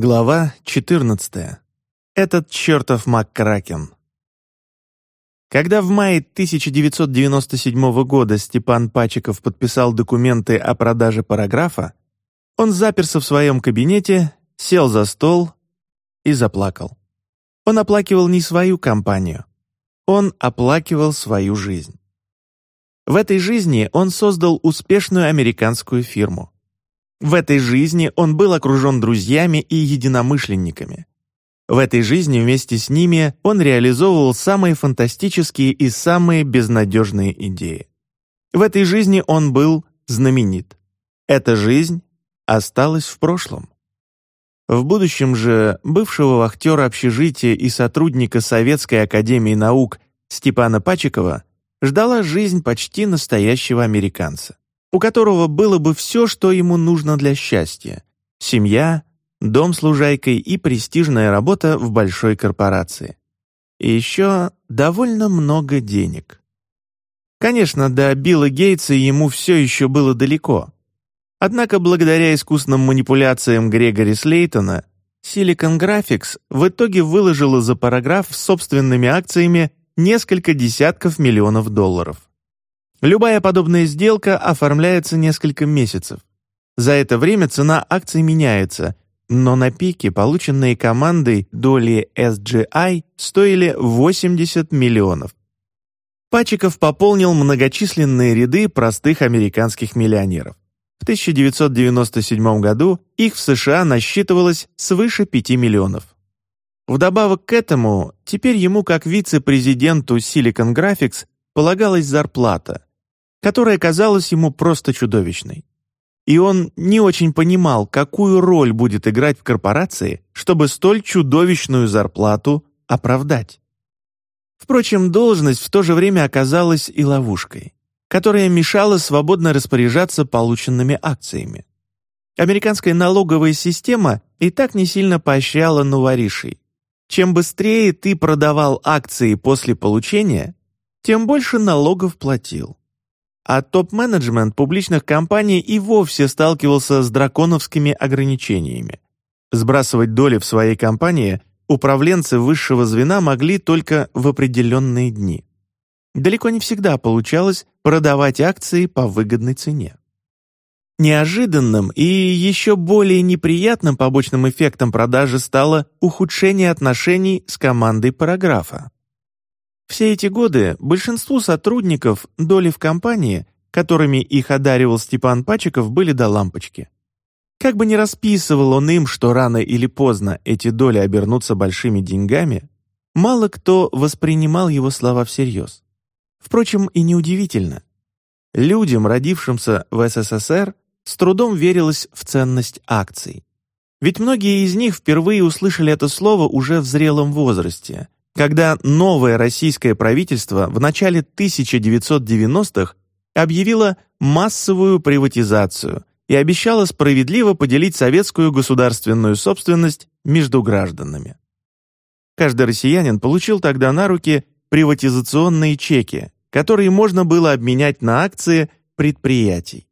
Глава 14. Этот чертов МакКракен. Когда в мае 1997 года Степан Пачиков подписал документы о продаже параграфа, он заперся в своем кабинете, сел за стол и заплакал. Он оплакивал не свою компанию, он оплакивал свою жизнь. В этой жизни он создал успешную американскую фирму. В этой жизни он был окружен друзьями и единомышленниками. В этой жизни вместе с ними он реализовывал самые фантастические и самые безнадежные идеи. В этой жизни он был знаменит. Эта жизнь осталась в прошлом. В будущем же бывшего вахтера общежития и сотрудника Советской академии наук Степана Пачикова ждала жизнь почти настоящего американца у которого было бы все, что ему нужно для счастья. Семья, дом с лужайкой и престижная работа в большой корпорации. И еще довольно много денег. Конечно, до Билла Гейтса ему все еще было далеко. Однако благодаря искусным манипуляциям Грегори Слейтона Silicon Graphics в итоге выложила за параграф собственными акциями несколько десятков миллионов долларов. Любая подобная сделка оформляется несколько месяцев. За это время цена акций меняется, но на пике полученные командой доли SGI стоили 80 миллионов. Пачиков пополнил многочисленные ряды простых американских миллионеров. В 1997 году их в США насчитывалось свыше 5 миллионов. Вдобавок к этому, теперь ему как вице-президенту Silicon Graphics полагалась зарплата, которая казалась ему просто чудовищной. И он не очень понимал, какую роль будет играть в корпорации, чтобы столь чудовищную зарплату оправдать. Впрочем, должность в то же время оказалась и ловушкой, которая мешала свободно распоряжаться полученными акциями. Американская налоговая система и так не сильно поощряла новоришей. Чем быстрее ты продавал акции после получения, тем больше налогов платил а топ-менеджмент публичных компаний и вовсе сталкивался с драконовскими ограничениями. Сбрасывать доли в своей компании управленцы высшего звена могли только в определенные дни. Далеко не всегда получалось продавать акции по выгодной цене. Неожиданным и еще более неприятным побочным эффектом продажи стало ухудшение отношений с командой параграфа. Все эти годы большинству сотрудников доли в компании, которыми их одаривал Степан Пачиков, были до лампочки. Как бы ни расписывал он им, что рано или поздно эти доли обернутся большими деньгами, мало кто воспринимал его слова всерьез. Впрочем, и неудивительно. Людям, родившимся в СССР, с трудом верилось в ценность акций. Ведь многие из них впервые услышали это слово уже в зрелом возрасте, когда новое российское правительство в начале 1990-х объявило массовую приватизацию и обещало справедливо поделить советскую государственную собственность между гражданами. Каждый россиянин получил тогда на руки приватизационные чеки, которые можно было обменять на акции предприятий.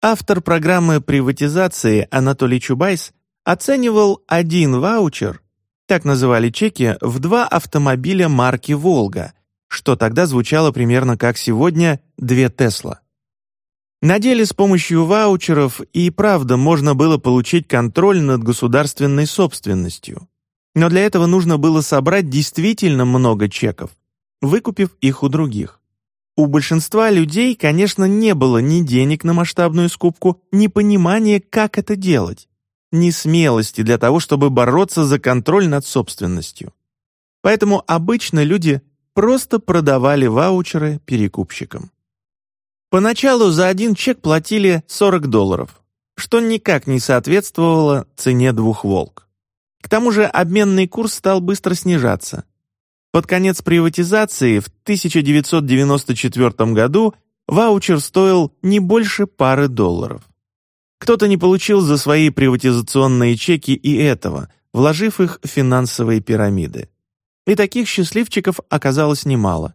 Автор программы приватизации Анатолий Чубайс оценивал один ваучер так называли чеки, в два автомобиля марки «Волга», что тогда звучало примерно как сегодня «две Тесла». На деле с помощью ваучеров и правда можно было получить контроль над государственной собственностью. Но для этого нужно было собрать действительно много чеков, выкупив их у других. У большинства людей, конечно, не было ни денег на масштабную скупку, ни понимания, как это делать ни смелости для того, чтобы бороться за контроль над собственностью. Поэтому обычно люди просто продавали ваучеры перекупщикам. Поначалу за один чек платили 40 долларов, что никак не соответствовало цене двух «Волк». К тому же обменный курс стал быстро снижаться. Под конец приватизации в 1994 году ваучер стоил не больше пары долларов. Кто-то не получил за свои приватизационные чеки и этого, вложив их в финансовые пирамиды. И таких счастливчиков оказалось немало.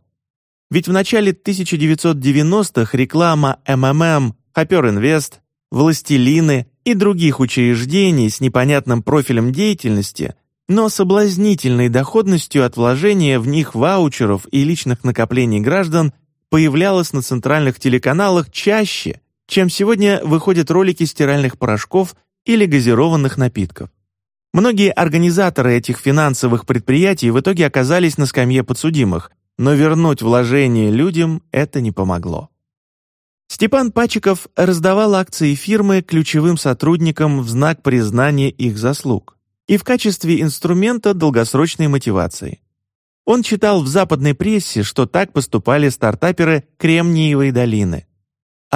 Ведь в начале 1990-х реклама МММ, Хопер Инвест, Властелины, и других учреждений с непонятным профилем деятельности, но соблазнительной доходностью от вложения в них ваучеров и личных накоплений граждан появлялось на центральных телеканалах чаще, чем сегодня выходят ролики стиральных порошков или газированных напитков. Многие организаторы этих финансовых предприятий в итоге оказались на скамье подсудимых, но вернуть вложения людям это не помогло. Степан Пачиков раздавал акции фирмы ключевым сотрудникам в знак признания их заслуг и в качестве инструмента долгосрочной мотивации. Он читал в западной прессе, что так поступали стартаперы Кремниевой долины.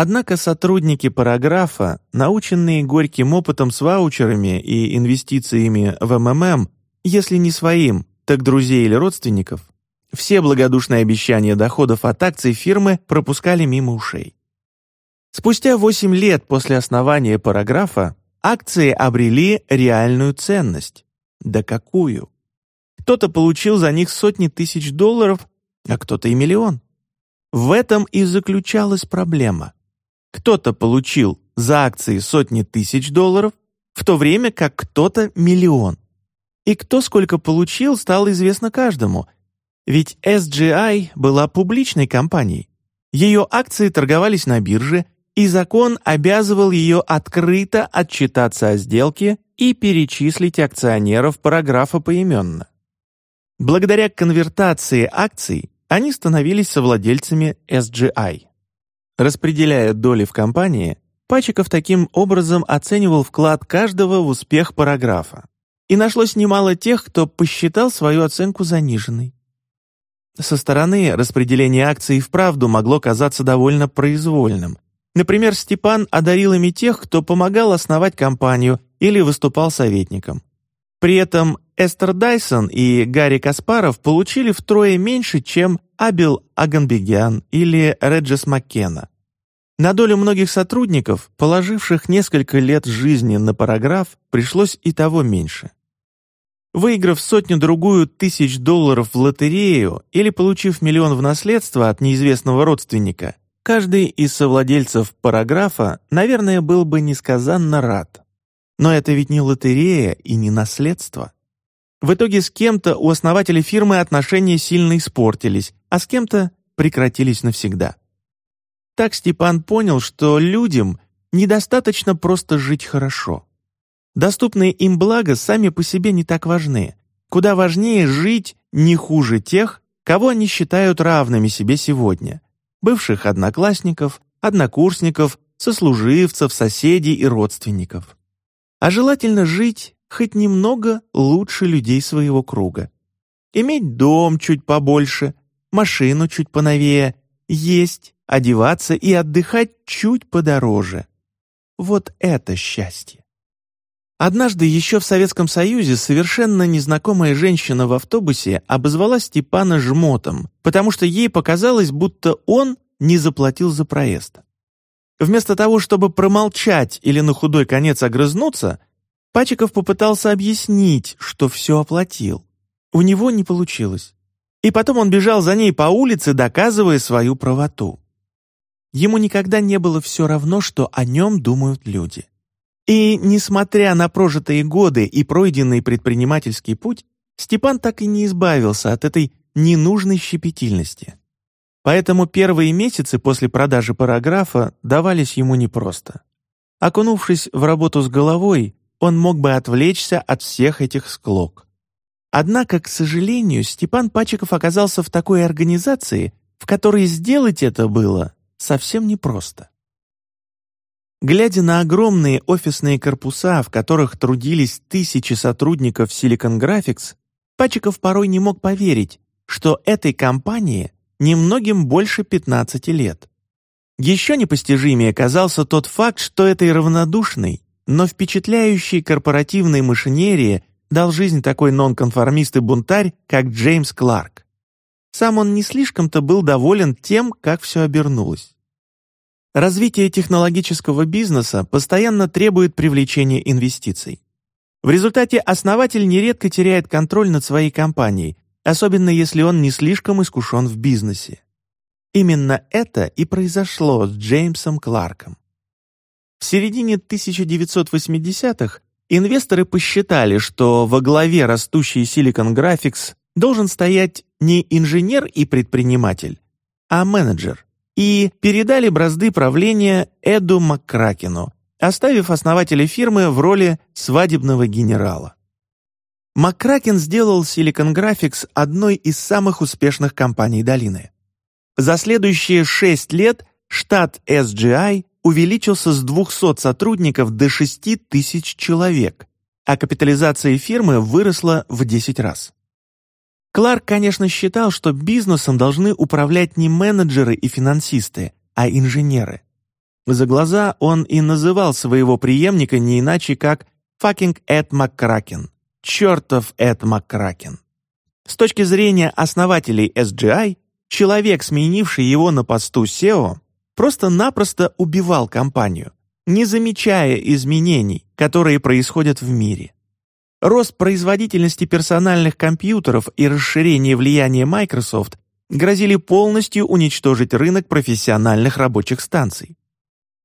Однако сотрудники параграфа, наученные горьким опытом с ваучерами и инвестициями в МММ, если не своим, так друзей или родственников, все благодушные обещания доходов от акций фирмы пропускали мимо ушей. Спустя 8 лет после основания параграфа акции обрели реальную ценность. Да какую? Кто-то получил за них сотни тысяч долларов, а кто-то и миллион. В этом и заключалась проблема. Кто-то получил за акции сотни тысяч долларов, в то время как кто-то миллион. И кто сколько получил, стало известно каждому, ведь SGI была публичной компанией. Ее акции торговались на бирже, и закон обязывал ее открыто отчитаться о сделке и перечислить акционеров параграфа поименно. Благодаря конвертации акций они становились совладельцами SGI. Распределяя доли в компании, Пачиков таким образом оценивал вклад каждого в успех параграфа. И нашлось немало тех, кто посчитал свою оценку заниженной. Со стороны распределение акций вправду могло казаться довольно произвольным, Например, Степан одарил ими тех, кто помогал основать компанию или выступал советником. При этом Эстер Дайсон и Гарри Каспаров получили втрое меньше, чем Абел Аганбегян или Реджес Маккена. На долю многих сотрудников, положивших несколько лет жизни на параграф, пришлось и того меньше. Выиграв сотню-другую тысяч долларов в лотерею или получив миллион в наследство от неизвестного родственника, Каждый из совладельцев параграфа, наверное, был бы несказанно рад. Но это ведь не лотерея и не наследство. В итоге с кем-то у основателей фирмы отношения сильно испортились, а с кем-то прекратились навсегда. Так Степан понял, что людям недостаточно просто жить хорошо. Доступные им блага сами по себе не так важны. Куда важнее жить не хуже тех, кого они считают равными себе сегодня, бывших одноклассников, однокурсников, сослуживцев, соседей и родственников. А желательно жить хоть немного лучше людей своего круга. Иметь дом чуть побольше, машину чуть поновее, есть, одеваться и отдыхать чуть подороже. Вот это счастье. Однажды еще в Советском Союзе совершенно незнакомая женщина в автобусе обозвала Степана жмотом, потому что ей показалось, будто он не заплатил за проезд. Вместо того, чтобы промолчать или на худой конец огрызнуться, Пачиков попытался объяснить, что все оплатил. У него не получилось. И потом он бежал за ней по улице, доказывая свою правоту. Ему никогда не было все равно, что о нем думают люди. И, несмотря на прожитые годы и пройденный предпринимательский путь, Степан так и не избавился от этой ненужной щепетильности. Поэтому первые месяцы после продажи параграфа давались ему непросто. Окунувшись в работу с головой, он мог бы отвлечься от всех этих склок. Однако, к сожалению, Степан Пачиков оказался в такой организации, в которой сделать это было совсем непросто. Глядя на огромные офисные корпуса, в которых трудились тысячи сотрудников Silicon Graphics, Пачиков порой не мог поверить, что этой компании немногим больше 15 лет. Еще непостижимее казался тот факт, что этой равнодушной, но впечатляющей корпоративной машинерии дал жизнь такой нонконформист и бунтарь, как Джеймс Кларк. Сам он не слишком-то был доволен тем, как все обернулось. Развитие технологического бизнеса постоянно требует привлечения инвестиций. В результате основатель нередко теряет контроль над своей компанией, особенно если он не слишком искушен в бизнесе. Именно это и произошло с Джеймсом Кларком. В середине 1980-х инвесторы посчитали, что во главе растущей Silicon Graphics должен стоять не инженер и предприниматель, а менеджер, и передали бразды правления Эду Маккракену, оставив основателя фирмы в роли свадебного генерала. Маккракен сделал Silicon Graphics одной из самых успешных компаний долины. За следующие шесть лет штат SGI увеличился с 200 сотрудников до 6 тысяч человек, а капитализация фирмы выросла в 10 раз. Кларк, конечно, считал, что бизнесом должны управлять не менеджеры и финансисты, а инженеры. За глаза он и называл своего преемника не иначе, как «fucking Эд Маккракен», «чертов Эд Маккракен». С точки зрения основателей SGI, человек, сменивший его на посту SEO, просто-напросто убивал компанию, не замечая изменений, которые происходят в мире. Рост производительности персональных компьютеров и расширение влияния Microsoft грозили полностью уничтожить рынок профессиональных рабочих станций.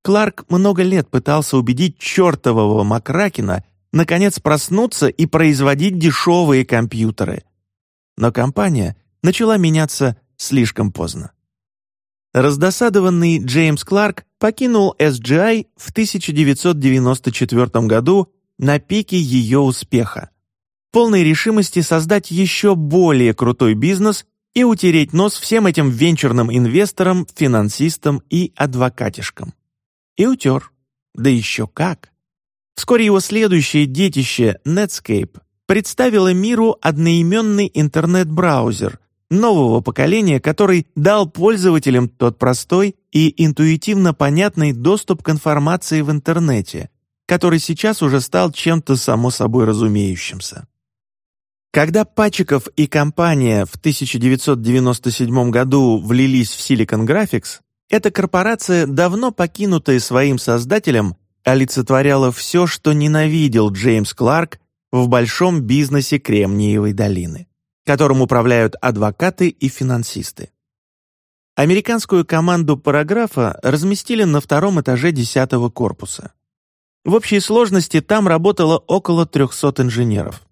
Кларк много лет пытался убедить чертового Макракина наконец проснуться и производить дешевые компьютеры. Но компания начала меняться слишком поздно. Раздосадованный Джеймс Кларк покинул SGI в 1994 году на пике ее успеха, полной решимости создать еще более крутой бизнес и утереть нос всем этим венчурным инвесторам, финансистам и адвокатишкам. И утер. Да еще как. Вскоре его следующее детище Netscape представило миру одноименный интернет-браузер нового поколения, который дал пользователям тот простой и интуитивно понятный доступ к информации в интернете, который сейчас уже стал чем-то само собой разумеющимся. Когда Пачиков и компания в 1997 году влились в Silicon Graphics, эта корпорация, давно покинутая своим создателем, олицетворяла все, что ненавидел Джеймс Кларк в большом бизнесе Кремниевой долины, которым управляют адвокаты и финансисты. Американскую команду параграфа разместили на втором этаже 10 корпуса. В общей сложности там работало около 300 инженеров.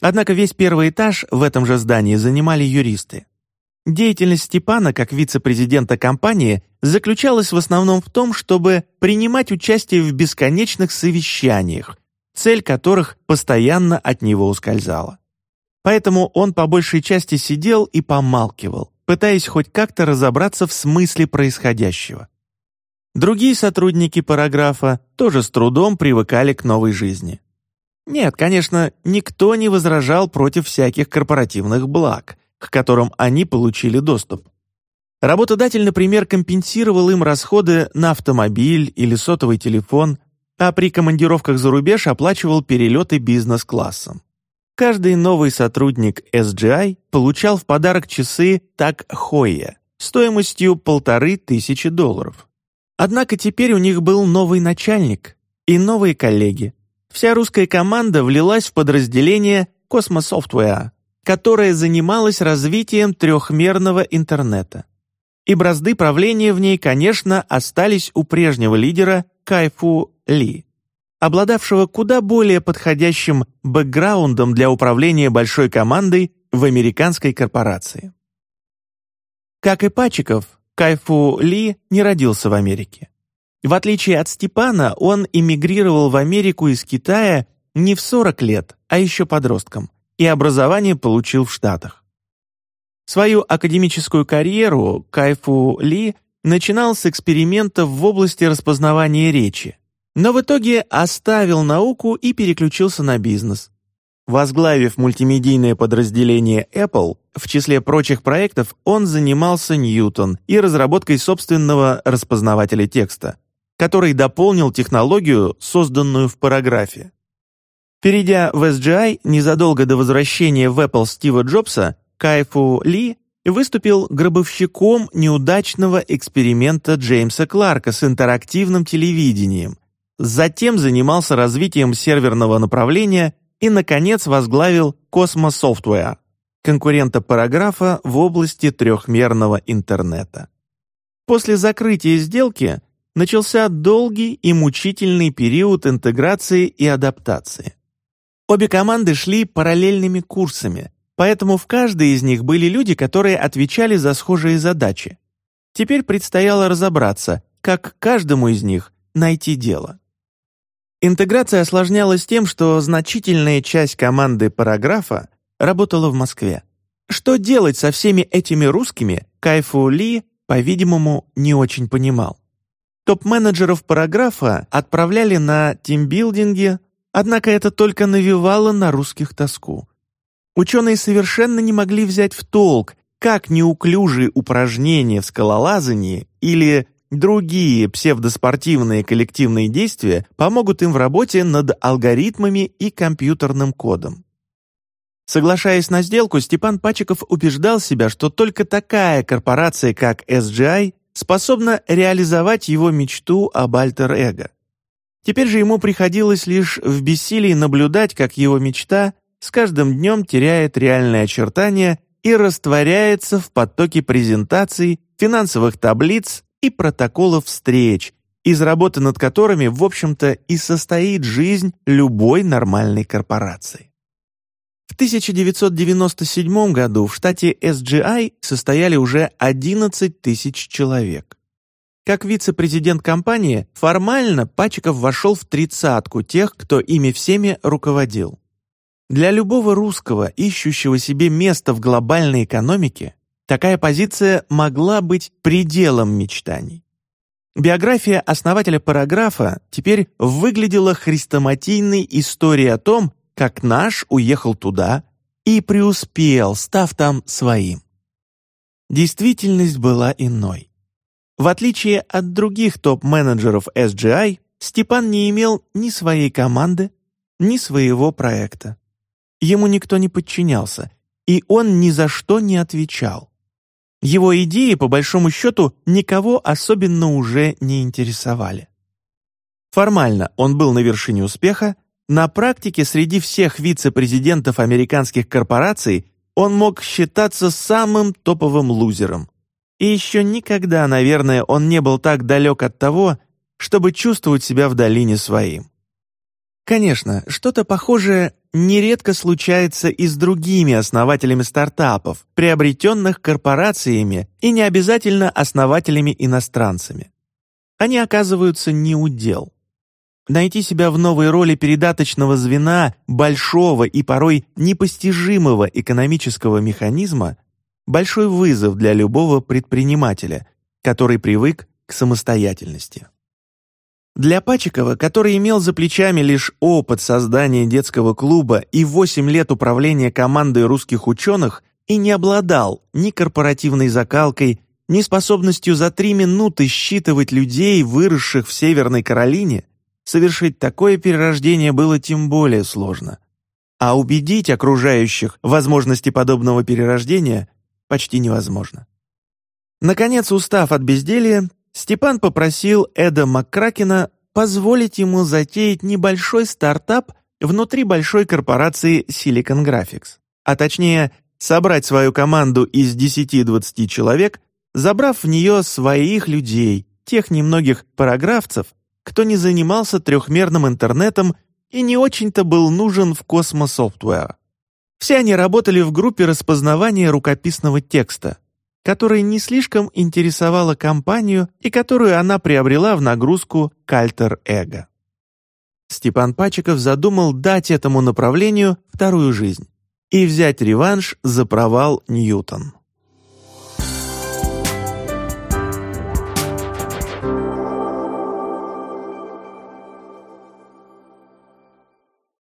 Однако весь первый этаж в этом же здании занимали юристы. Деятельность Степана как вице-президента компании заключалась в основном в том, чтобы принимать участие в бесконечных совещаниях, цель которых постоянно от него ускользала. Поэтому он по большей части сидел и помалкивал, пытаясь хоть как-то разобраться в смысле происходящего. Другие сотрудники параграфа тоже с трудом привыкали к новой жизни. Нет, конечно, никто не возражал против всяких корпоративных благ – к которым они получили доступ. Работодатель, например, компенсировал им расходы на автомобиль или сотовый телефон, а при командировках за рубеж оплачивал перелеты бизнес-классом. Каждый новый сотрудник SGI получал в подарок часы так Хойя стоимостью полторы тысячи долларов. Однако теперь у них был новый начальник и новые коллеги. Вся русская команда влилась в подразделение Software, которая занималась развитием трехмерного интернета. И бразды правления в ней, конечно, остались у прежнего лидера Кайфу Ли, обладавшего куда более подходящим бэкграундом для управления большой командой в американской корпорации. Как и Пачиков, Кайфу Ли не родился в Америке. В отличие от Степана, он эмигрировал в Америку из Китая не в 40 лет, а еще подростком и образование получил в Штатах. Свою академическую карьеру Кайфу Ли начинал с экспериментов в области распознавания речи, но в итоге оставил науку и переключился на бизнес. Возглавив мультимедийное подразделение Apple, в числе прочих проектов он занимался Ньютон и разработкой собственного распознавателя текста, который дополнил технологию, созданную в параграфе. Перейдя в SGI незадолго до возвращения в Apple Стива Джобса, Кайфу Ли выступил гробовщиком неудачного эксперимента Джеймса Кларка с интерактивным телевидением, затем занимался развитием серверного направления и, наконец, возглавил Cosmos Software, конкурента параграфа в области трехмерного интернета. После закрытия сделки начался долгий и мучительный период интеграции и адаптации. Обе команды шли параллельными курсами, поэтому в каждой из них были люди, которые отвечали за схожие задачи. Теперь предстояло разобраться, как каждому из них найти дело. Интеграция осложнялась тем, что значительная часть команды параграфа работала в Москве. Что делать со всеми этими русскими, Кайфу Ли, по-видимому, не очень понимал. Топ-менеджеров параграфа отправляли на тимбилдинги, однако это только навевало на русских тоску. Ученые совершенно не могли взять в толк, как неуклюжие упражнения в скалолазании или другие псевдоспортивные коллективные действия помогут им в работе над алгоритмами и компьютерным кодом. Соглашаясь на сделку, Степан Пачиков убеждал себя, что только такая корпорация, как SGI, способна реализовать его мечту об альтер-эго. Теперь же ему приходилось лишь в бессилии наблюдать, как его мечта с каждым днем теряет реальные очертания и растворяется в потоке презентаций, финансовых таблиц и протоколов встреч, из работы над которыми, в общем-то, и состоит жизнь любой нормальной корпорации. В 1997 году в штате SGI состояли уже 11 тысяч человек. Как вице-президент компании, формально Пачиков вошел в тридцатку тех, кто ими всеми руководил. Для любого русского, ищущего себе место в глобальной экономике, такая позиция могла быть пределом мечтаний. Биография основателя параграфа теперь выглядела хрестоматийной историей о том, как наш уехал туда и преуспел, став там своим. Действительность была иной. В отличие от других топ-менеджеров SGI, Степан не имел ни своей команды, ни своего проекта. Ему никто не подчинялся, и он ни за что не отвечал. Его идеи, по большому счету, никого особенно уже не интересовали. Формально он был на вершине успеха, на практике среди всех вице-президентов американских корпораций он мог считаться самым топовым лузером. И еще никогда, наверное, он не был так далек от того, чтобы чувствовать себя в долине своим. Конечно, что-то похожее нередко случается и с другими основателями стартапов, приобретенных корпорациями и не обязательно основателями-иностранцами. Они оказываются не у дел. Найти себя в новой роли передаточного звена большого и порой непостижимого экономического механизма – большой вызов для любого предпринимателя, который привык к самостоятельности. Для Пачикова, который имел за плечами лишь опыт создания детского клуба и 8 лет управления командой русских ученых и не обладал ни корпоративной закалкой, ни способностью за три минуты считывать людей, выросших в Северной Каролине, Совершить такое перерождение было тем более сложно. А убедить окружающих в возможности подобного перерождения почти невозможно. Наконец, устав от безделья, Степан попросил Эда Маккракена позволить ему затеять небольшой стартап внутри большой корпорации Silicon Graphics, а точнее собрать свою команду из 10-20 человек, забрав в нее своих людей, тех немногих параграфцев, кто не занимался трехмерным интернетом и не очень-то был нужен в Software. Все они работали в группе распознавания рукописного текста, которая не слишком интересовала компанию и которую она приобрела в нагрузку Кальтер Эго. Степан Пачиков задумал дать этому направлению вторую жизнь и взять реванш за провал Ньютон.